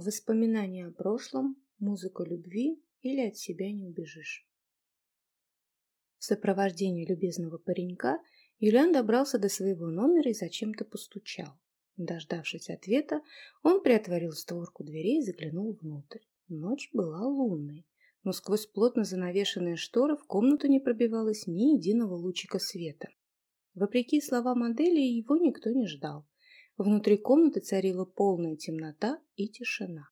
Воспоминания о прошлом, музыка любви или от себя не убежишь. В сопровождении любезного паренька Юлиан добрался до своего номера и зачем-то постучал. Дождавшись ответа, он приотворил створку дверей и заглянул внутрь. Ночь была лунной, но сквозь плотно занавешенные шторы в комнату не пробивалось ни единого лучика света. Вопреки словам модели, его никто не ждал. Внутри комнаты царила полная темнота и тишина.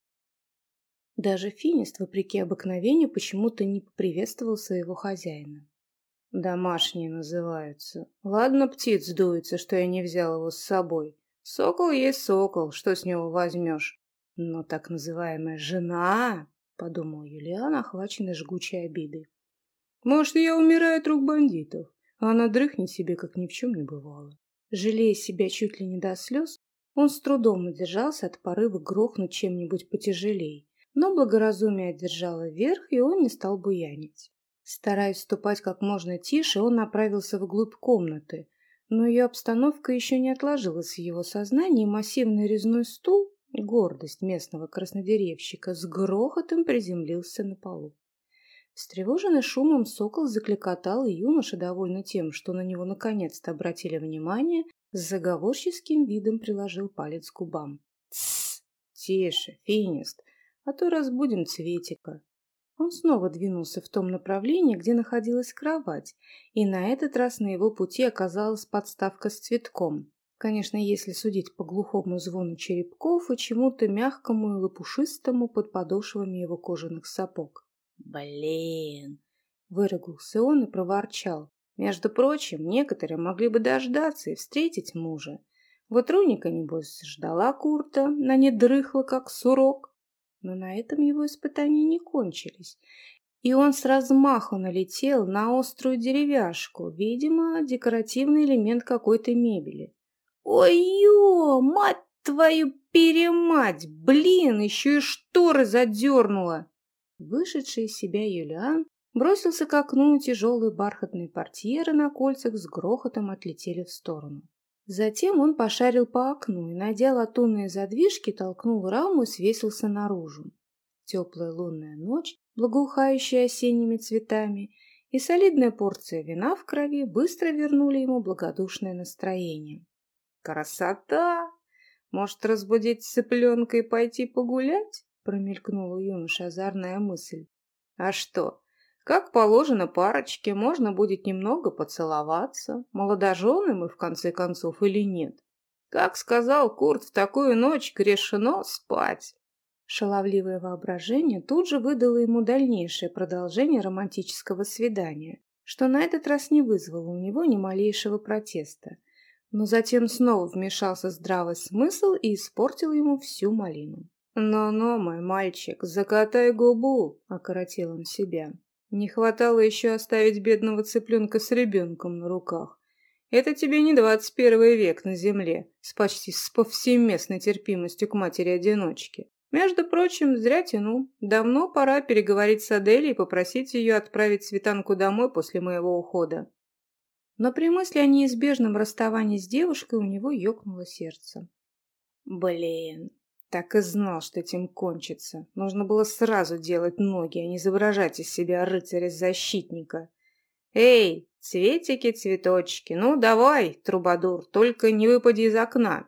Даже Финист, вопреки обыкновению, почему-то не поприветствовал своего хозяина. Домашние называются. Ладно, птиц дуется, что я не взял его с собой. Сокол есть сокол, что с него возьмешь? Но так называемая жена, подумал Юлиан, охваченный жгучей обидой. Может, я умираю от рук бандитов, а она дрыхнет себе, как ни в чем не бывало. Жалея себя чуть ли не до слез, он с трудом удержался от порыва грохнуть чем-нибудь потяжелей, но благоразумие одержало верх, и он не стал буянить. Стараясь ступать как можно тише, он направился вглубь комнаты, но ее обстановка еще не отложилась в его сознании, и массивный резной стул, гордость местного краснодеревщика, с грохотом приземлился на полу. Встревоженный шумом сокол закликотал, и юноша, довольный тем, что на него наконец-то обратили внимание, с заговорческим видом приложил палец к губам. «Тссс! Тише, Финист, а то разбудим Цветика!» Он снова двинулся в том направлении, где находилась кровать, и на этот раз на его пути оказалась подставка с цветком. Конечно, если судить по глухому звону черепков и чему-то мягкому и лопушистому под подошвами его кожаных сапог. «Блин!» — выругался он и проворчал. «Между прочим, некоторые могли бы дождаться и встретить мужа. Вот Руника, небось, ждала Курта, на не дрыхла, как сурок. Но на этом его испытания не кончились, и он с размаху налетел на острую деревяшку, видимо, декоративный элемент какой-то мебели. «Ой-ё, мать твою перемать! Блин, еще и шторы задернула!» Вышедший из себя Юлиан бросился к окну, тяжелые бархатные портьеры на кольцах с грохотом отлетели в сторону. Затем он пошарил по окну и, найдя латунные задвижки, толкнул раму и свесился наружу. Теплая лунная ночь, благоухающая осенними цветами, и солидная порция вина в крови быстро вернули ему благодушное настроение. «Красота! Может, разбудить цыпленка и пойти погулять?» промелькнула у юноши озорная мысль. «А что, как положено парочке, можно будет немного поцеловаться, молодожены мы в конце концов или нет. Как сказал Курт, в такую ночь грешено спать. Шаловливое воображение тут же выдало ему дальнейшее продолжение романтического свидания, что на этот раз не вызвало у него ни малейшего протеста. Но затем снова вмешался здравый смысл и испортил ему всю малину. «Но-но, мой мальчик, закатай губу!» — окоротил он себя. Не хватало еще оставить бедного цыпленка с ребенком на руках. Это тебе не двадцать первый век на земле, с почти с повсеместной терпимостью к матери-одиночке. Между прочим, зря тянул. Давно пора переговорить с Аделей и попросить ее отправить Светанку домой после моего ухода. Но при мысли о неизбежном расставании с девушкой у него ёкнуло сердце. Блин, так и знал, что этим кончится. Нужно было сразу делать ноги, а не изображать из себя рыцаря-защитника. «Эй, цветики-цветочки, ну давай, трубадур, только не выпади из окна!»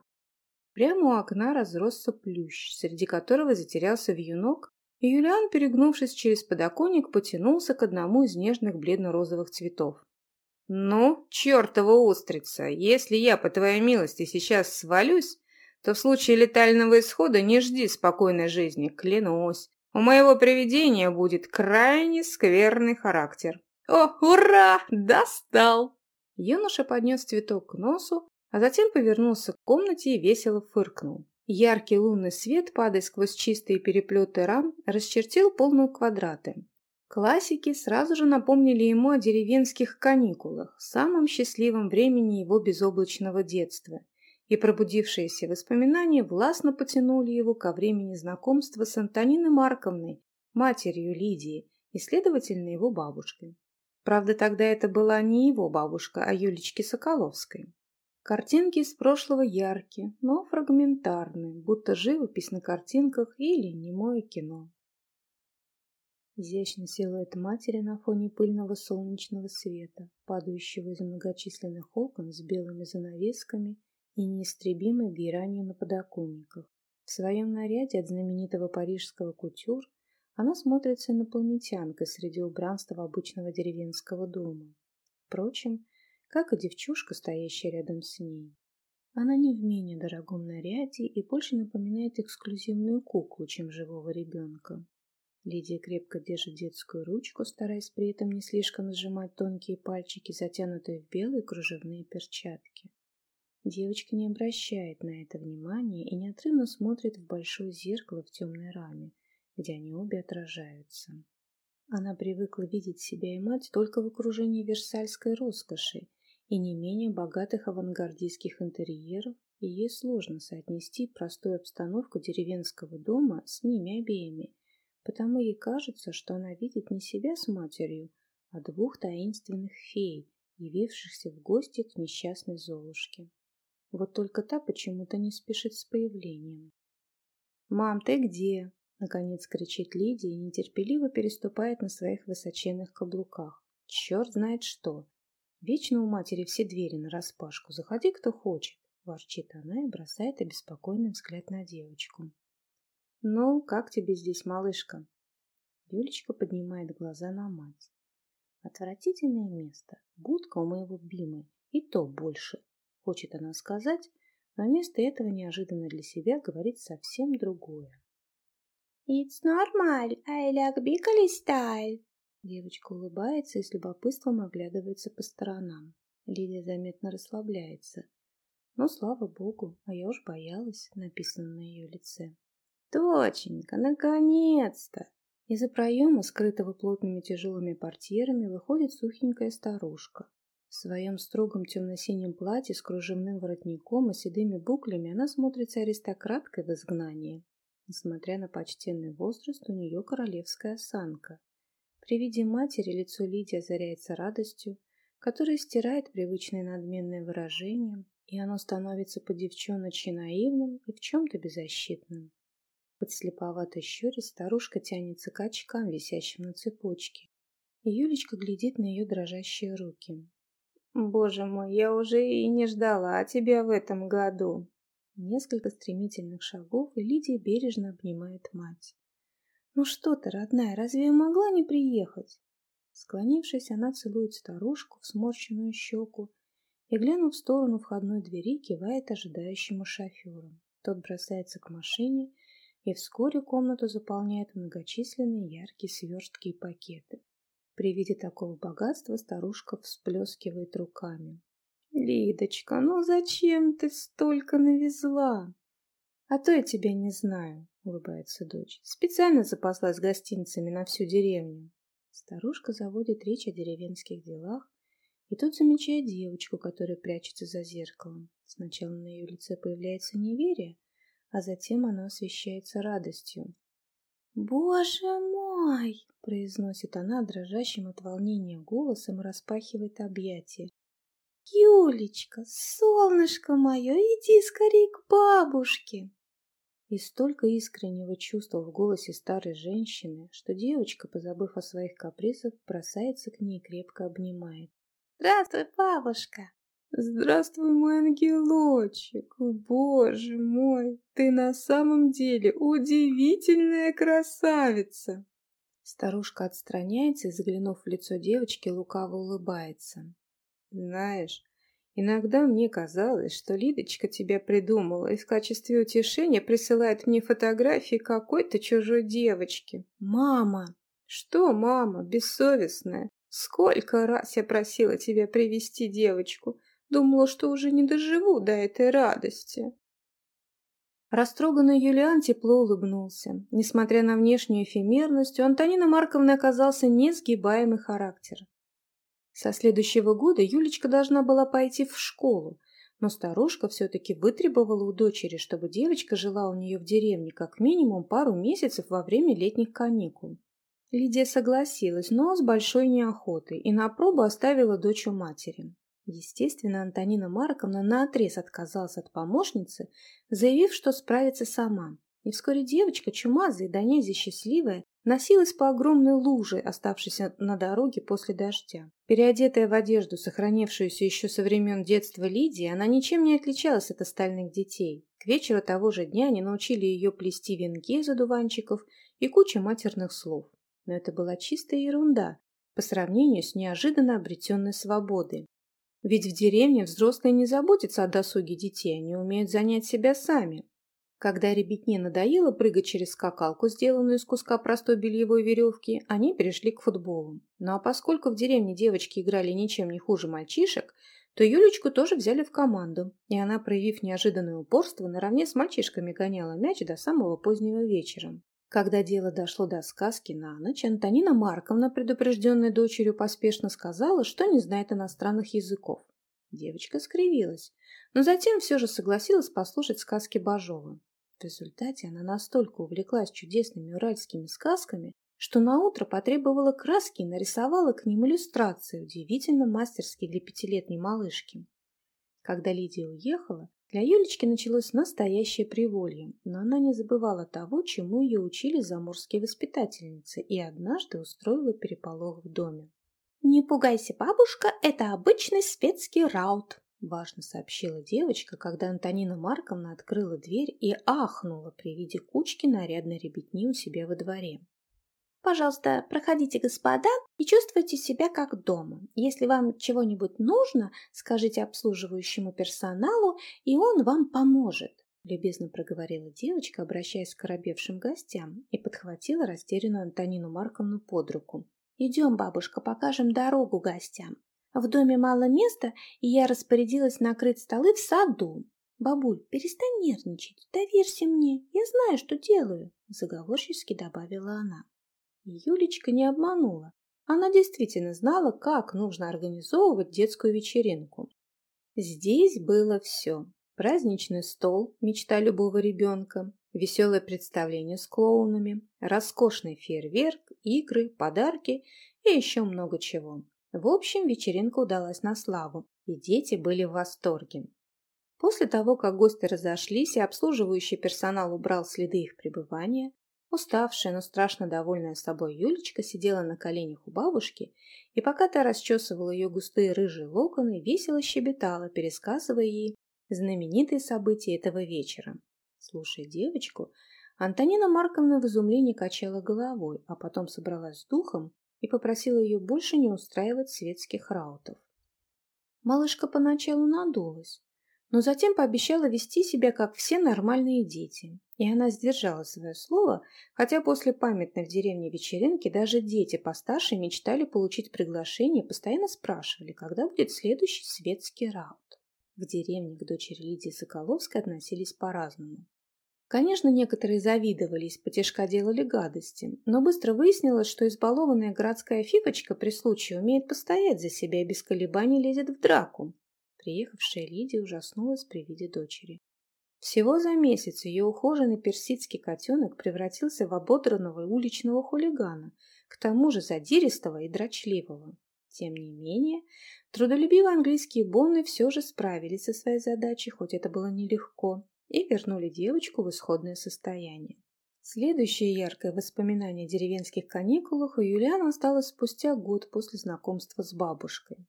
Прямо у окна разросся плющ, среди которого затерялся вьюнок, и Юлиан, перегнувшись через подоконник, потянулся к одному из нежных бледно-розовых цветов. «Ну, чертова устрица, если я, по твоей милости, сейчас свалюсь, то в случае летального исхода не жди спокойной жизни, клянусь. У моего привидения будет крайне скверный характер. О, ура! Достал! Юноша поднес цветок к носу, а затем повернулся к комнате и весело фыркнул. Яркий лунный свет, падая сквозь чистые переплеты рам, расчертил полные квадраты. Классики сразу же напомнили ему о деревенских каникулах, самом счастливом времени его безоблачного детства – и пробудившиеся воспоминания властно потянули его ко времени знакомства с Антониной Марковной, матерью Лидии и, следовательно, его бабушкой. Правда, тогда это была не его бабушка, а Юлечки Соколовской. Картинки из прошлого яркие, но фрагментарные, будто живопись на картинках или немое кино. Изящный силуэт матери на фоне пыльного солнечного света, падающего из многочисленных окон с белыми занавесками и неистребимой геранью на подоконниках. В своем наряде от знаменитого парижского кутюр она смотрится инопланетянкой среди убранства обычного деревенского дома. Впрочем, как и девчушка, стоящая рядом с ней. Она не в менее дорогом наряде и больше напоминает эксклюзивную куклу, чем живого ребенка. Лидия крепко держит детскую ручку, стараясь при этом не слишком сжимать тонкие пальчики, затянутые в белые кружевные перчатки. Девочка не обращает на это внимания и неотрывно смотрит в большое зеркало в темной раме, где они обе отражаются. Она привыкла видеть себя и мать только в окружении версальской роскоши и не менее богатых авангардистских интерьеров, и ей сложно соотнести простую обстановку деревенского дома с ними обеими, потому ей кажется, что она видит не себя с матерью, а двух таинственных фей, явившихся в гости к несчастной Золушке. Вот только та почему-то не спешит с появлением. «Мам, ты где?» — наконец кричит Лидия и нетерпеливо переступает на своих высоченных каблуках. «Черт знает что! Вечно у матери все двери нараспашку. Заходи, кто хочет!» — ворчит она и бросает обеспокоенный взгляд на девочку. «Ну, как тебе здесь, малышка?» Юлечка поднимает глаза на мать. «Отвратительное место. Будка у моего Бимы. И то больше хочет она сказать, но вместо этого неожиданно для себя говорит совсем другое. «It's normal, I like big style». Девочка улыбается и с любопытством оглядывается по сторонам. Лидия заметно расслабляется. «Ну, слава богу, а я уж боялась», — написано на ее лице. «Доченька, наконец-то!» Из-за проема, скрытого плотными тяжелыми портьерами, выходит сухенькая старушка. В своем строгом темно-синем платье с кружевным воротником и седыми буклями она смотрится аристократкой в изгнании. Несмотря на почтенный возраст, у нее королевская осанка. При виде матери лицо Лидии озаряется радостью, которая стирает привычное надменное выражение, и оно становится по-девчоночи наивным и в чем-то беззащитным. Подслеповато щурясь, старушка тянется к очкам, висящим на цепочке. Юлечка глядит на ее дрожащие руки. Боже мой, я уже и не ждала тебя в этом году. Несколько стремительных шагов, и Лидия бережно обнимает мать. Ну что ты, родная, разве я могла не приехать? Склонившись, она целует старушку в сморщенную щеку и, глянув в сторону входной двери, кивает ожидающему шоферу. Тот бросается к машине, и вскоре комнату заполняют многочисленные яркие свертки и пакеты. При виде такого богатства старушка всплескивает руками. «Лидочка, ну зачем ты столько навезла?» «А то я тебя не знаю», — улыбается дочь. «Специально запаслась гостинцами на всю деревню». Старушка заводит речь о деревенских делах, и тут замечает девочку, которая прячется за зеркалом. Сначала на ее лице появляется неверие, а затем оно освещается радостью. «Боже мой!» — произносит она дрожащим от волнения голосом и распахивает объятия. «Юлечка, солнышко мое, иди скорей к бабушке!» И столько искреннего чувства в голосе старой женщины, что девочка, позабыв о своих капризах, бросается к ней и крепко обнимает. «Здравствуй, бабушка!» Здравствуй, мой ангелочек! Боже мой, ты на самом деле удивительная красавица! Старушка отстраняется и, заглянув в лицо девочки, лукаво улыбается. Знаешь, иногда мне казалось, что Лидочка тебя придумала и в качестве утешения присылает мне фотографии какой-то чужой девочки. Мама! Что, мама, бессовестная? Сколько раз я просила тебя привести девочку, Думала, что уже не доживу до этой радости. Растроганный Юлиан тепло улыбнулся. Несмотря на внешнюю эфемерность, у Антонины Марковны оказался несгибаемый характер. Со следующего года Юлечка должна была пойти в школу, но старушка все-таки вытребовала у дочери, чтобы девочка жила у нее в деревне как минимум пару месяцев во время летних каникул. Лидия согласилась, но с большой неохотой, и на пробу оставила дочь у матери. Естественно, Антонина Марковна наотрез отказалась от помощницы, заявив, что справится сама. И вскоре девочка, чумазая да нельзя счастливая, носилась по огромной луже, оставшейся на дороге после дождя. Переодетая в одежду, сохранившуюся еще со времен детства Лидии, она ничем не отличалась от остальных детей. К вечеру того же дня они научили ее плести венки из одуванчиков и куча матерных слов. Но это была чистая ерунда по сравнению с неожиданно обретенной свободой. Ведь в деревне взрослые не заботятся о досуге детей, они умеют занять себя сами. Когда ребятне надоело прыгать через скакалку, сделанную из куска простой бельевой веревки, они перешли к футболу. Ну а поскольку в деревне девочки играли ничем не хуже мальчишек, то Юлечку тоже взяли в команду, и она, проявив неожиданное упорство, наравне с мальчишками гоняла мяч до самого позднего вечера. Когда дело дошло до сказки на ночь, Антонина Марковна, предупрежденная дочерью, поспешно сказала, что не знает иностранных языков. Девочка скривилась, но затем все же согласилась послушать сказки Бажова. В результате она настолько увлеклась чудесными уральскими сказками, что наутро потребовала краски и нарисовала к ним иллюстрации, удивительно мастерские для пятилетней малышки. Когда Лидия уехала, для Юлечки началось настоящее приволье, но она не забывала того, чему ее учили заморские воспитательницы, и однажды устроила переполох в доме. «Не пугайся, бабушка, это обычный светский раут», – важно сообщила девочка, когда Антонина Марковна открыла дверь и ахнула при виде кучки нарядной ребятни у себя во дворе. «Пожалуйста, проходите, господа, и чувствуйте себя как дома. Если вам чего-нибудь нужно, скажите обслуживающему персоналу, и он вам поможет», – любезно проговорила девочка, обращаясь к коробевшим гостям, и подхватила растерянную Антонину Марковну под руку. «Идем, бабушка, покажем дорогу гостям. В доме мало места, и я распорядилась накрыть столы в саду. Бабуль, перестань нервничать, доверься мне, я знаю, что делаю, заговорчески добавила она. Юлечка не обманула. Она действительно знала, как нужно организовывать детскую вечеринку. Здесь было все. Праздничный стол, мечта любого ребенка, веселое представление с клоунами, роскошный фейерверк, игры, подарки и еще много чего. В общем, вечеринка удалась на славу, и дети были в восторге. После того, как гости разошлись и обслуживающий персонал убрал следы их пребывания, уставшая, но страшно довольная собой Юлечка сидела на коленях у бабушки и пока та расчесывала ее густые рыжие локоны, весело щебетала, пересказывая ей знаменитые события этого вечера. Слушая девочку, Антонина Марковна в изумлении качала головой, а потом собралась с духом и попросила ее больше не устраивать светских раутов. Малышка поначалу надулась, но затем пообещала вести себя, как все нормальные дети, и она сдержала свое слово, хотя после памятной в деревне вечеринки даже дети постарше мечтали получить приглашение и постоянно спрашивали, когда будет следующий светский раут. В деревне к дочери Лидии Соколовской относились по-разному. Конечно, некоторые завидовали, из-под делали гадости, но быстро выяснилось, что избалованная городская фифочка при случае умеет постоять за себя и без колебаний лезет в драку. Приехавшая Лидия ужаснулась при виде дочери. Всего за месяц ее ухоженный персидский котенок превратился в ободранного уличного хулигана, к тому же задиристого и дрочливого. Тем не менее, трудолюбивые английские бонны все же справились со своей задачей, хоть это было нелегко, и вернули девочку в исходное состояние. Следующее яркое воспоминание о деревенских каникулах у Юлиана осталось спустя год после знакомства с бабушкой.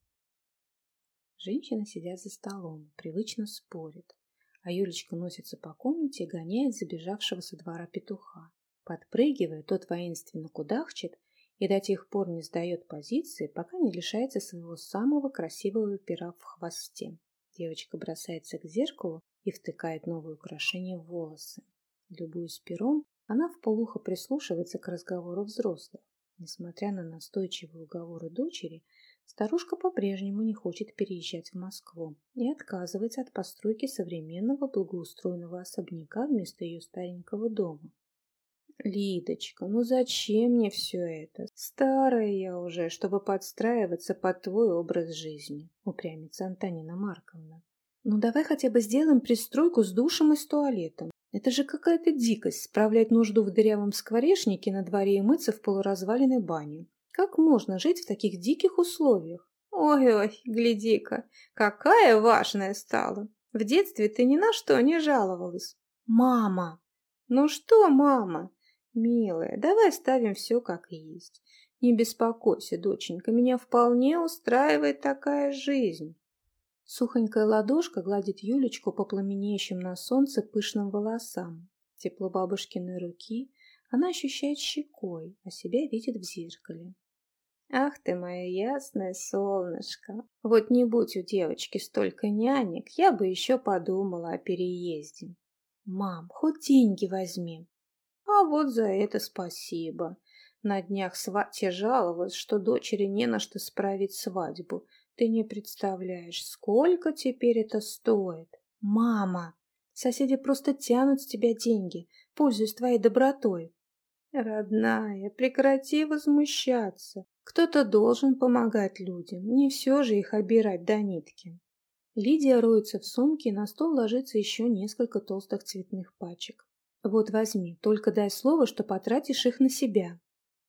Женщины сидят за столом, привычно спорят, а Юлечка носится по комнате и гоняет забежавшего со двора петуха. Подпрыгивая, тот воинственно кудахчет и до тех пор не сдает позиции, пока не лишается своего самого красивого пера в хвосте. Девочка бросается к зеркалу и втыкает новое украшение в волосы. Любуясь пером, она вполуха прислушивается к разговору взрослых. Несмотря на настойчивые уговоры дочери, старушка по-прежнему не хочет переезжать в Москву и отказывается от постройки современного благоустроенного особняка вместо ее старенького дома. «Лидочка, ну зачем мне все это? Старая я уже, чтобы подстраиваться под твой образ жизни», — упрямится Антонина Марковна. Ну давай хотя бы сделаем пристройку с душем и с туалетом. Это же какая-то дикость справлять нужду в дырявом скворечнике на дворе и мыться в полуразваленной бане. Как можно жить в таких диких условиях? Ой-ой, гляди-ка, какая важная стала. В детстве ты ни на что не жаловалась. Мама! Ну что, мама? Милая, давай ставим все как есть. Не беспокойся, доченька, меня вполне устраивает такая жизнь. Сухонькая ладошка гладит Юлечку по пламенеющим на солнце пышным волосам. Тепло бабушкиной руки она ощущает щекой, а себя видит в зеркале. Ах ты мое ясное солнышко! Вот не будь у девочки столько нянек, я бы еще подумала о переезде. Мам, хоть деньги возьми. А вот за это спасибо. На днях сватья жаловалась, что дочери не на что справить свадьбу. Ты не представляешь, сколько теперь это стоит. Мама, соседи просто тянут с тебя деньги, пользуясь твоей добротой. Родная, прекрати возмущаться. Кто-то должен помогать людям, не все же их обирать до нитки. Лидия роется в сумке, на стол ложится еще несколько толстых цветных пачек. Вот возьми, только дай слово, что потратишь их на себя.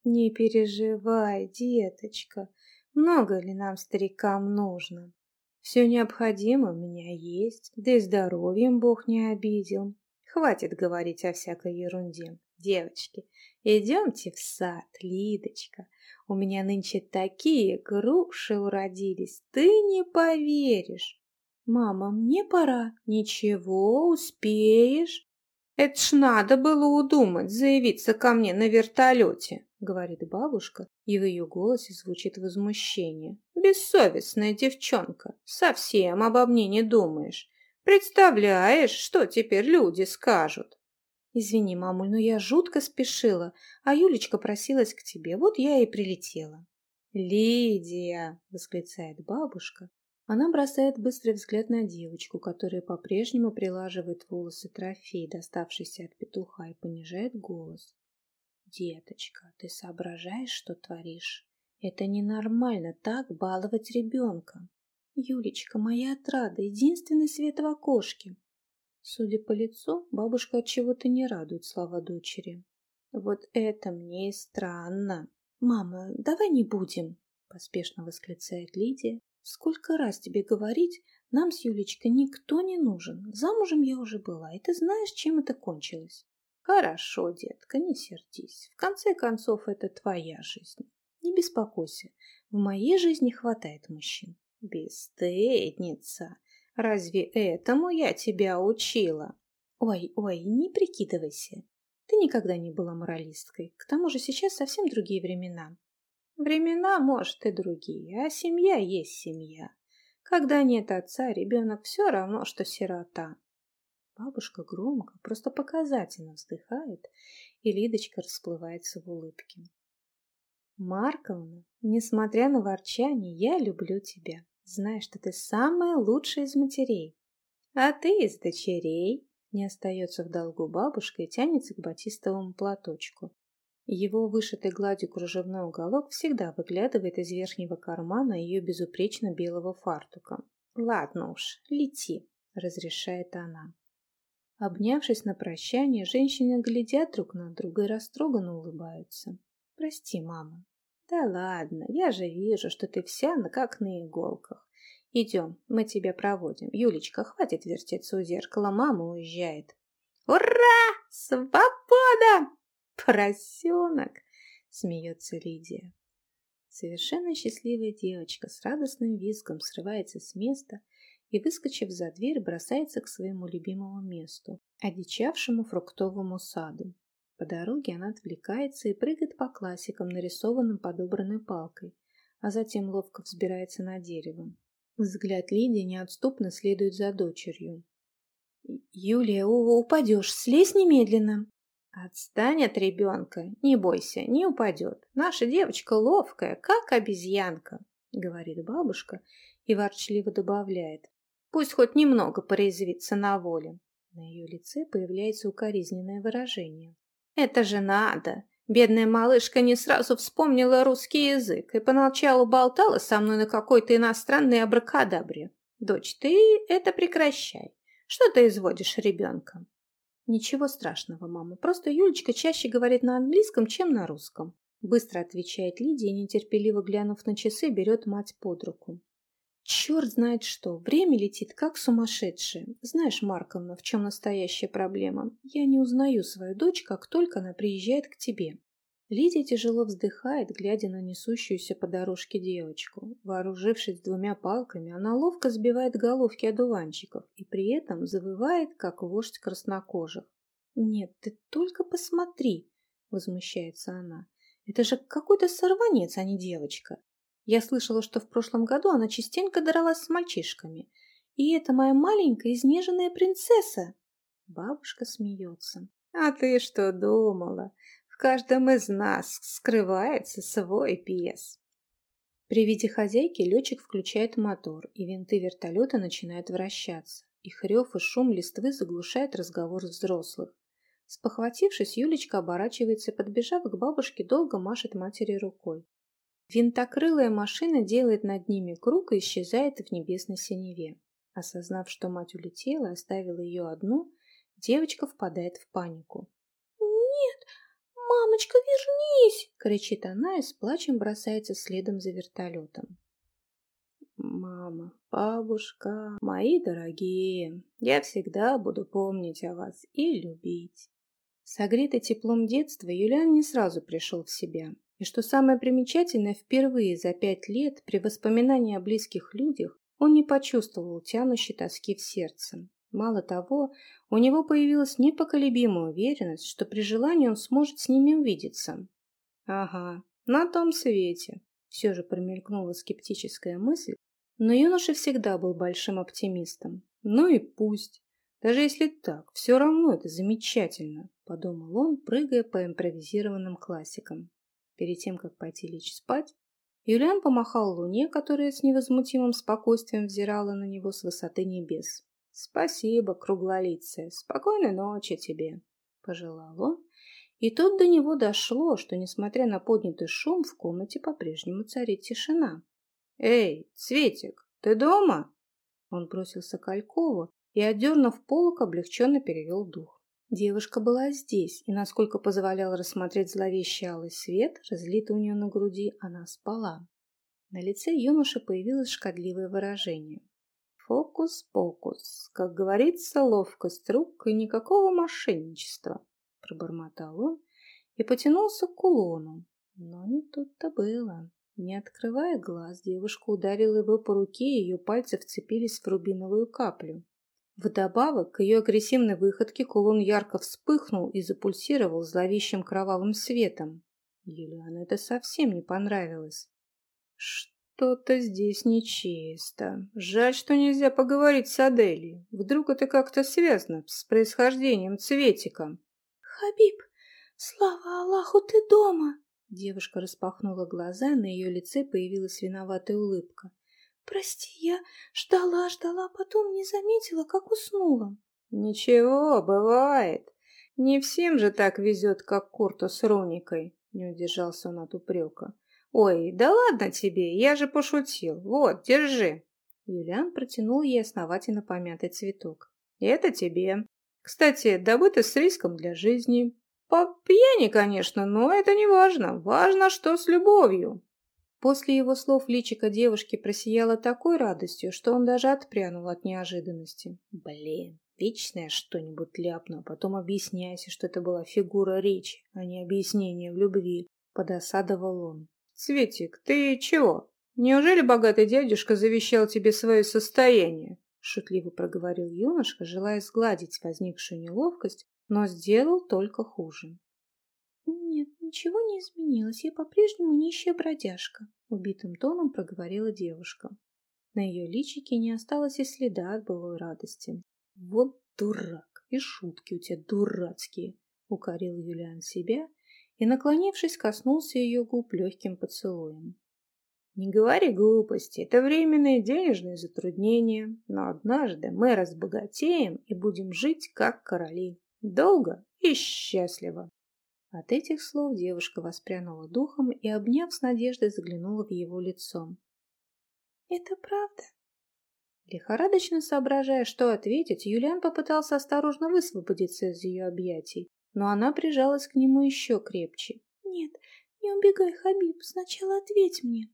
Не переживай, деточка, много ли нам, старикам, нужно? Все необходимое у меня есть, да и здоровьем Бог не обидел. Хватит говорить о всякой ерунде. Девочки, идемте в сад, Лидочка. У меня нынче такие груши уродились, ты не поверишь. Мама, мне пора. Ничего, успеешь. Это ж надо было удумать, заявиться ко мне на вертолете, говорит бабушка, и в ее голосе звучит возмущение. Бессовестная девчонка, совсем обо мне не думаешь. Представляешь, что теперь люди скажут? Извини, мамуль, но я жутко спешила, а Юлечка просилась к тебе, вот я и прилетела. Лидия, восклицает бабушка. Она бросает быстрый взгляд на девочку, которая по-прежнему прилаживает волосы трофей, доставшийся от петуха, и понижает голос. Деточка, ты соображаешь, что творишь? Это ненормально так баловать ребенка. Юлечка, моя отрада, единственный свет в окошке. Судя по лицу, бабушка от чего-то не радует слова дочери. Вот это мне и странно. Мама, давай не будем, поспешно восклицает Лидия. Сколько раз тебе говорить, нам с Юлечкой никто не нужен. Замужем я уже была, и ты знаешь, чем это кончилось. Хорошо, детка, не сердись. В конце концов, это твоя жизнь. Не беспокойся, в моей жизни хватает мужчин. Бесстыдница! Разве этому я тебя учила? Ой, ой, не прикидывайся. Ты никогда не была моралисткой. К тому же сейчас совсем другие времена. Времена, может, и другие, а семья есть семья. Когда нет отца, ребенок все равно, что сирота. Бабушка громко, просто показательно вздыхает, и Лидочка расплывается в улыбке. Марковна, несмотря на ворчание, я люблю тебя зная, что ты самая лучшая из матерей. А ты из дочерей. Не остается в долгу бабушка и тянется к батистовому платочку. Его вышитый гладью кружевной уголок всегда выглядывает из верхнего кармана ее безупречно белого фартука. «Ладно уж, лети», — разрешает она. Обнявшись на прощание, женщины глядят друг на друга и растроганно улыбаются. «Прости, мама, да ладно, я же вижу, что ты вся на как на иголках. Идем, мы тебя проводим. Юлечка, хватит вертеться у зеркала, мама уезжает. Ура! Свобода! Поросенок! Смеется Лидия. Совершенно счастливая девочка с радостным визгом срывается с места и, выскочив за дверь, бросается к своему любимому месту, одичавшему фруктовому саду. По дороге она отвлекается и прыгает по классикам, нарисованным подобранной палкой, а затем ловко взбирается на дерево. Взгляд Лидии неотступно следует за дочерью. «Юлия, упадешь, слезь немедленно!» «Отстань от ребенка, не бойся, не упадет. Наша девочка ловкая, как обезьянка», — говорит бабушка и ворчливо добавляет. «Пусть хоть немного порезвится на воле». На ее лице появляется укоризненное выражение. Это же надо. Бедная малышка не сразу вспомнила русский язык и поначалу болтала со мной на какой-то иностранной абракадабре. Дочь, ты это прекращай. Что ты изводишь ребенка? Ничего страшного, мама. Просто Юлечка чаще говорит на английском, чем на русском. Быстро отвечает Лидия, нетерпеливо глянув на часы, берет мать под руку. Черт знает что, время летит как сумасшедшее. Знаешь, Марковна, в чем настоящая проблема? Я не узнаю свою дочь, как только она приезжает к тебе. Лидия тяжело вздыхает, глядя на несущуюся по дорожке девочку. Вооружившись двумя палками, она ловко сбивает головки одуванчиков и при этом завывает, как вождь краснокожих. «Нет, ты только посмотри!» — возмущается она. «Это же какой-то сорванец, а не девочка. Я слышала, что в прошлом году она частенько дралась с мальчишками. И это моя маленькая изнеженная принцесса!» Бабушка смеется. «А ты что думала? каждом из нас скрывается свой пьес. При виде хозяйки летчик включает мотор, и винты вертолета начинают вращаться. Их рев и шум листвы заглушает разговор взрослых. Спохватившись, Юлечка оборачивается, подбежав к бабушке, долго машет матери рукой. Винтокрылая машина делает над ними круг и исчезает в небесной синеве. Осознав, что мать улетела и оставила ее одну, девочка впадает в панику. «Нет, «Мамочка, вернись!» — кричит она и с плачем бросается следом за вертолетом. «Мама, бабушка, мои дорогие, я всегда буду помнить о вас и любить». Согретый теплом детства, Юлиан не сразу пришел в себя. И что самое примечательное, впервые за пять лет при воспоминании о близких людях он не почувствовал тянущей тоски в сердце. Мало того, у него появилась непоколебимая уверенность, что при желании он сможет с ними увидеться. Ага, на том свете. Все же промелькнула скептическая мысль, но юноша всегда был большим оптимистом. Ну и пусть. Даже если так, все равно это замечательно, подумал он, прыгая по импровизированным классикам. Перед тем, как пойти лечь спать, Юлиан помахал луне, которая с невозмутимым спокойствием взирала на него с высоты небес. «Спасибо, круглолицая. Спокойной ночи тебе», — пожелал он. И тут до него дошло, что, несмотря на поднятый шум, в комнате по-прежнему царит тишина. «Эй, Цветик, ты дома?» Он бросился к Алькову и, отдернув полок, облегченно перевел дух. Девушка была здесь, и, насколько позволял рассмотреть зловещий алый свет, разлитый у нее на груди, она спала. На лице юноши появилось шкодливое выражение. Фокус-покус. Как говорится, ловкость рук и никакого мошенничества. Пробормотал он и потянулся к кулону. Но не тут-то было. Не открывая глаз, девушка ударила его по руке, и ее пальцы вцепились в рубиновую каплю. Вдобавок к ее агрессивной выходке кулон ярко вспыхнул и запульсировал зловещим кровавым светом. Юлиану это совсем не понравилось. Что? Что-то здесь нечисто. Жаль, что нельзя поговорить с Аделией. Вдруг это как-то связано с происхождением Цветика. Хабиб, слава Аллаху, ты дома! Девушка распахнула глаза, на ее лице появилась виноватая улыбка. Прости, я ждала, ждала, потом не заметила, как уснула. Ничего, бывает. Не всем же так везет, как Курту с Руникой, не удержался он от упрека. «Ой, да ладно тебе, я же пошутил. Вот, держи». Юлиан протянул ей основательно помятый цветок. «Это тебе. Кстати, добыто с риском для жизни. По пьяни, конечно, но это не важно. Важно, что с любовью». После его слов личико девушки просияло такой радостью, что он даже отпрянул от неожиданности. «Блин, вечное что-нибудь ляпну, а потом объясняйся, что это была фигура речи, а не объяснение в любви», — подосадовал он. «Светик, ты чего? Неужели богатый дядюшка завещал тебе свое состояние?» Шутливо проговорил юношка, желая сгладить возникшую неловкость, но сделал только хуже. «Нет, ничего не изменилось. Я по-прежнему нищая бродяжка», — убитым тоном проговорила девушка. На ее личике не осталось и следа от былой радости. «Вот дурак! И шутки у тебя дурацкие!» — укорил Юлиан себя и, наклонившись, коснулся ее губ легким поцелуем. «Не говори глупости, это временные денежные затруднения, но однажды мы разбогатеем и будем жить как короли, долго и счастливо». От этих слов девушка воспрянула духом и, обняв с надеждой, заглянула в его лицо. «Это правда?» Лихорадочно соображая, что ответить, Юлиан попытался осторожно высвободиться из ее объятий, но она прижалась к нему еще крепче. «Нет, Не убегай, Хабиб, сначала ответь мне.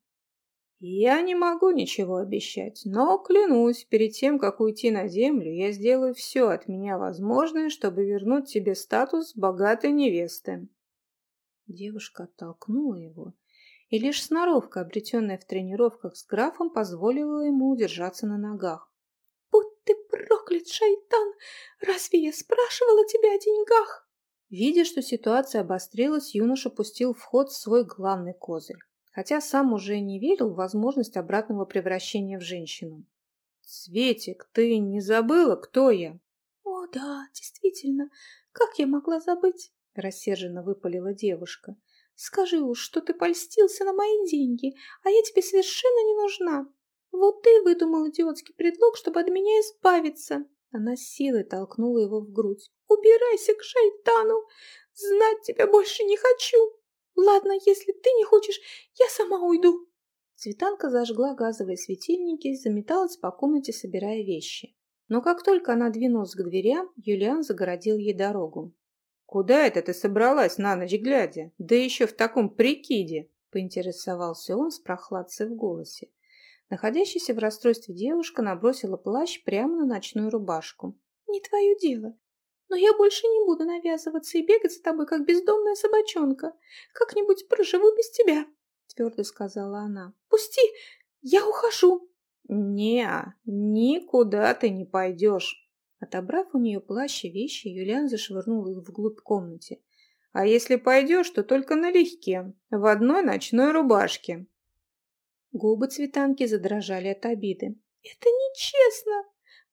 Я не могу ничего обещать, но клянусь, перед тем, как уйти на землю, я сделаю все от меня возможное, чтобы вернуть тебе статус богатой невесты. Девушка оттолкнула его, и лишь сноровка, обретенная в тренировках с графом, позволила ему удержаться на ногах. «Будь ты проклят, шайтан! Разве я спрашивала тебя о деньгах?» Видя, что ситуация обострилась, юноша пустил в ход свой главный козырь хотя сам уже не верил в возможность обратного превращения в женщину. «Светик, ты не забыла, кто я?» «О, да, действительно, как я могла забыть?» – рассерженно выпалила девушка. «Скажи уж, что ты польстился на мои деньги, а я тебе совершенно не нужна. Вот ты выдумал идиотский предлог, чтобы от меня избавиться». Она силой толкнула его в грудь. «Убирайся к шайтану! Знать тебя больше не хочу!» «Ладно, если ты не хочешь, я сама уйду». Цветанка зажгла газовые светильники и заметалась по комнате, собирая вещи. Но как только она двинулась к дверям, Юлиан загородил ей дорогу. «Куда это ты собралась на ночь глядя? Да еще в таком прикиде!» – поинтересовался он с прохладцей в голосе. Находящаяся в расстройстве девушка набросила плащ прямо на ночную рубашку. «Не твое дело. Но я больше не буду навязываться и бегать за тобой, как бездомная собачонка. Как-нибудь проживу без тебя, — твердо сказала она. Пусти, я ухожу. не никуда ты не пойдешь. Отобрав у нее плащ и вещи, Юлиан зашвырнул их вглубь комнаты. А если пойдешь, то только налегке, в одной ночной рубашке. Губы цветанки задрожали от обиды. «Это нечестно!»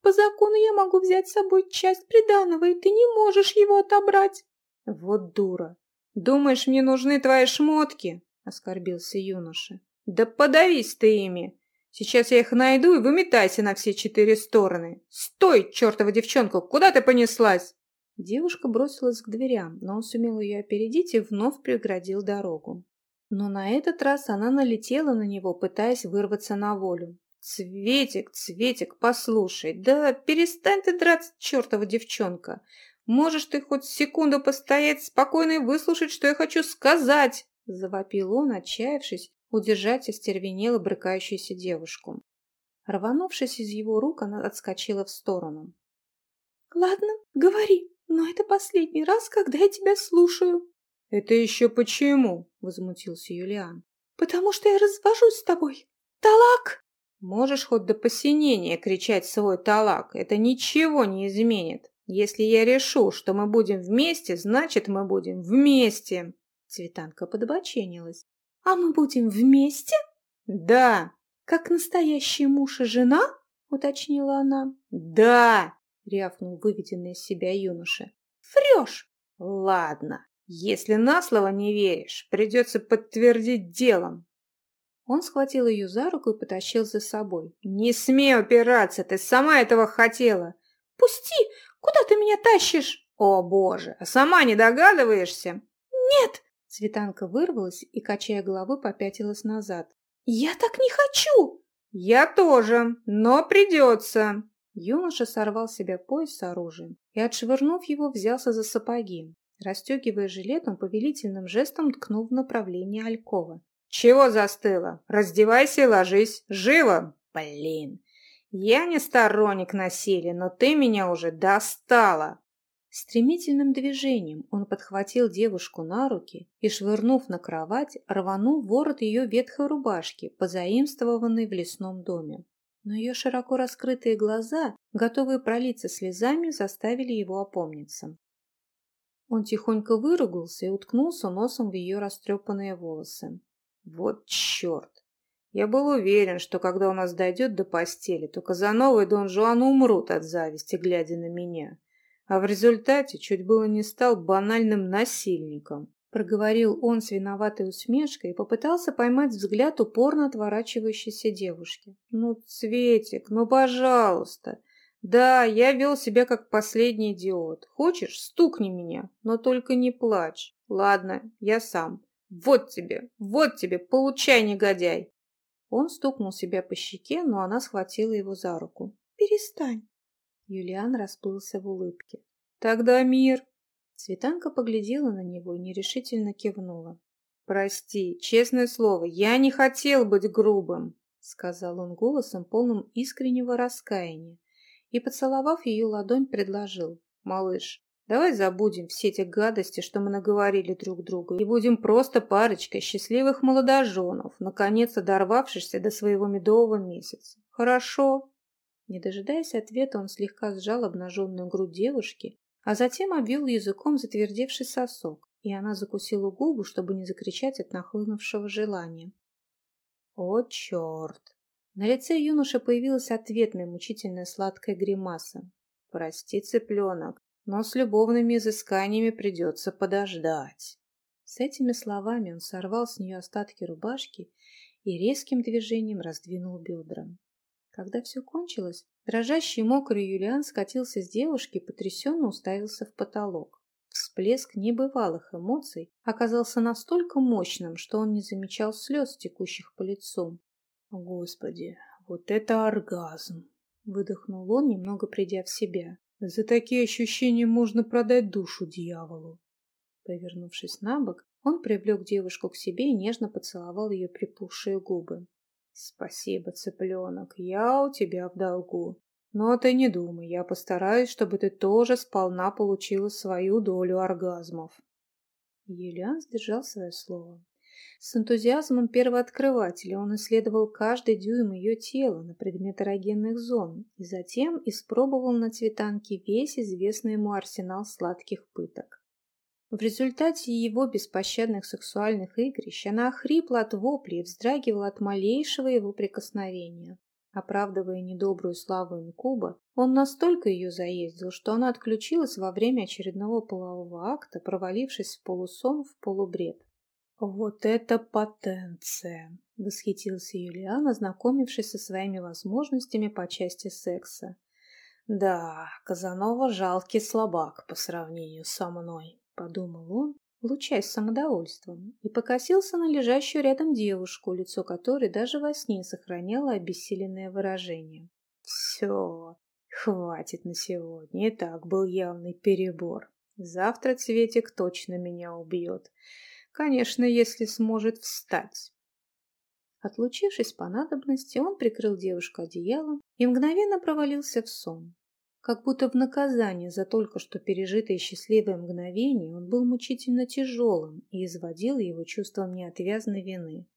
По закону я могу взять с собой часть приданого, и ты не можешь его отобрать. Вот дура. Думаешь, мне нужны твои шмотки? Оскорбился юноша. Да подавись ты ими. Сейчас я их найду и выметайся на все четыре стороны. Стой, чертова девчонка, куда ты понеслась? Девушка бросилась к дверям, но он сумел ее опередить и вновь преградил дорогу. Но на этот раз она налетела на него, пытаясь вырваться на волю. «Цветик, Цветик, послушай, да перестань ты драться, чертова девчонка. Можешь ты хоть секунду постоять спокойно и выслушать, что я хочу сказать!» Завопил он, отчаявшись, удержать остервенело брыкающуюся девушку. Рванувшись из его рук, она отскочила в сторону. «Ладно, говори, но это последний раз, когда я тебя слушаю». «Это еще почему?» — возмутился Юлиан. «Потому что я развожусь с тобой. Талак!» Можешь хоть до посинения кричать свой талак, это ничего не изменит. Если я решу, что мы будем вместе, значит, мы будем вместе. Цветанка подбоченилась. А мы будем вместе? Да. Как настоящий муж и жена? Уточнила она. Да, рявкнул выведенный из себя юноша. Врешь. Ладно, если на слово не веришь, придется подтвердить делом. Он схватил ее за руку и потащил за собой. «Не смей упираться, ты сама этого хотела!» «Пусти! Куда ты меня тащишь?» «О, боже! А сама не догадываешься?» «Нет!» Светанка вырвалась и, качая головой, попятилась назад. «Я так не хочу!» «Я тоже, но придется!» Юноша сорвал с себя пояс с оружием и, отшвырнув его, взялся за сапоги. Расстегивая жилет, он повелительным жестом ткнул в направлении Алькова. «Чего застыла? Раздевайся и ложись. Живо!» «Блин! Я не сторонник насилия, но ты меня уже достала!» Стремительным движением он подхватил девушку на руки и, швырнув на кровать, рванул ворот ее ветхой рубашки, позаимствованной в лесном доме. Но ее широко раскрытые глаза, готовые пролиться слезами, заставили его опомниться. Он тихонько выругался и уткнулся носом в ее растрепанные волосы. Вот черт! Я был уверен, что когда у нас дойдет до постели, то Казанова и Дон Жуан умрут от зависти, глядя на меня. А в результате чуть было не стал банальным насильником. Проговорил он с виноватой усмешкой и попытался поймать взгляд упорно отворачивающейся девушки. «Ну, Цветик, ну, пожалуйста!» «Да, я вел себя как последний идиот. Хочешь, стукни меня, но только не плачь. Ладно, я сам. «Вот тебе, вот тебе, получай, негодяй!» Он стукнул себя по щеке, но она схватила его за руку. «Перестань!» Юлиан расплылся в улыбке. «Тогда мир!» Цветанка поглядела на него и нерешительно кивнула. «Прости, честное слово, я не хотел быть грубым», — сказал он голосом, полным искреннего раскаяния, и, поцеловав ее ладонь, предложил. «Малыш, давай забудем все эти гадости, что мы наговорили друг другу, и будем просто парочкой счастливых молодоженов, наконец-то дорвавшихся до своего медового месяца. Хорошо?» Не дожидаясь ответа, он слегка сжал обнаженную грудь девушки, а затем обвил языком затвердевший сосок и она закусила губу, чтобы не закричать от нахлынувшего желания. «О, черт!» На лице юноши появилась ответная мучительная сладкая гримаса. «Прости, цыпленок, но с любовными изысканиями придется подождать». С этими словами он сорвал с нее остатки рубашки и резким движением раздвинул бедра. Когда все кончилось, дрожащий мокрый Юлиан скатился с девушки и потрясенно уставился в потолок. Всплеск небывалых эмоций оказался настолько мощным, что он не замечал слез, текущих по лицу. «Господи, вот это оргазм!» — выдохнул он, немного придя в себя. «За такие ощущения можно продать душу дьяволу!» Повернувшись на бок, он привлек девушку к себе и нежно поцеловал ее припухшие губы. «Спасибо, цыпленок, я у тебя в долгу. Но ты не думай, я постараюсь, чтобы ты тоже сполна получила свою долю оргазмов. Юлиан сдержал свое слово. С энтузиазмом первооткрывателя он исследовал каждый дюйм ее тела на предмет эрогенных зон и затем испробовал на цветанке весь известный ему арсенал сладких пыток. В результате его беспощадных сексуальных игрищ она охрипла от вопли и вздрагивала от малейшего его прикосновения. Оправдывая недобрую славу инкуба, он настолько ее заездил, что она отключилась во время очередного полового акта, провалившись в полусон в полубред. «Вот это потенция!» — восхитился Юлиан, ознакомившись со своими возможностями по части секса. «Да, Казанова жалкий слабак по сравнению со мной», — подумал он, лучаясь самодовольством, и покосился на лежащую рядом девушку, лицо которой даже во сне сохраняло обессиленное выражение. «Все, хватит на сегодня, и так был явный перебор. Завтра Цветик точно меня убьет. Конечно, если сможет встать». Отлучившись по надобности, он прикрыл девушку одеялом и мгновенно провалился в сон. Как будто в наказание за только что пережитое счастливое мгновение он был мучительно тяжелым и изводил его чувством неотвязной вины.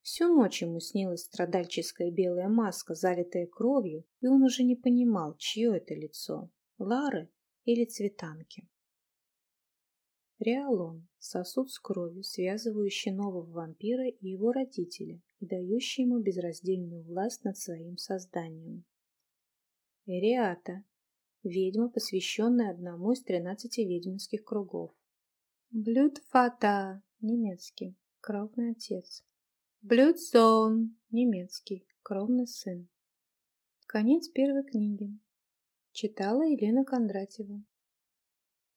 Всю ночь ему снилась страдальческая белая маска, залитая кровью, и он уже не понимал, чье это лицо – Лары или Цветанки. Реалон – сосуд с кровью, связывающий нового вампира и его родителя и дающий ему безраздельную власть над своим созданием. Эриата ведьма, посвященная одному из тринадцати ведьминских кругов. Блюдфата, немецкий, кровный отец. Блюдзон, немецкий, кровный сын. Конец первой книги. Читала Елена Кондратьева.